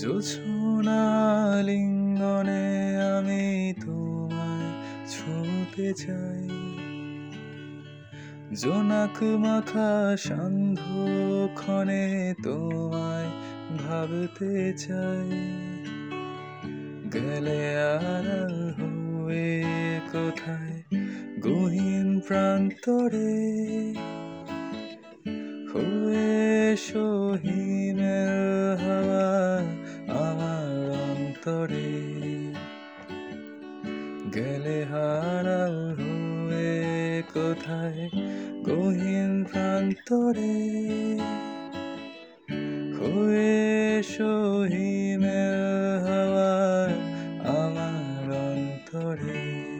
জোছনা লিঙ্গনে আমি তোমায় ছুঁতে চাই। জোনাক মাখা সান্ধ্যক্ষণে তোমায় ভাবতে চাই। গেলে আড়াল হয়ে কোথায় গহীন প্রান্তরে? হয়ে সহিমের অন্তরে গেলে হারাল হয়ে কোথায়? গহীন প্রান্তরে হয়ে সহিমের হওয়ার আমার অন্তরে।